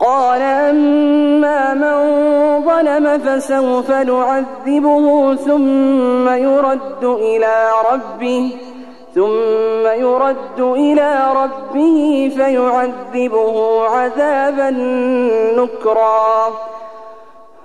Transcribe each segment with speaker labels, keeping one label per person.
Speaker 1: قال أما من ظلم فسوف نعذبه ثم يرد إلى ربه ثم يرد إلى ربه فيعذبه عذابا نكرا.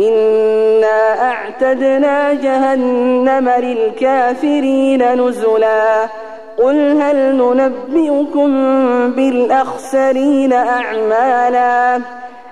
Speaker 1: إنا أعتدنا جهنم للكافرين نزلا قل هل ننبئكم بالأخسرين أعمالا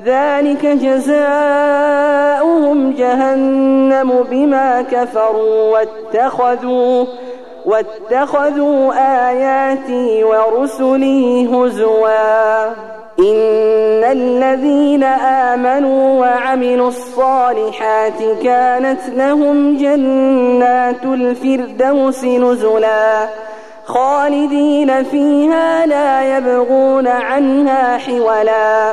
Speaker 1: ذلك جزاؤهم جهنم بما كفروا واتخذوا واتخذوا آياتي ورسلي هزوا. إن الذين آمنوا وعملوا الصالحات كانت لهم جنات الفردوس نزلا. خالدين فيها لا يبغون عنها حولا.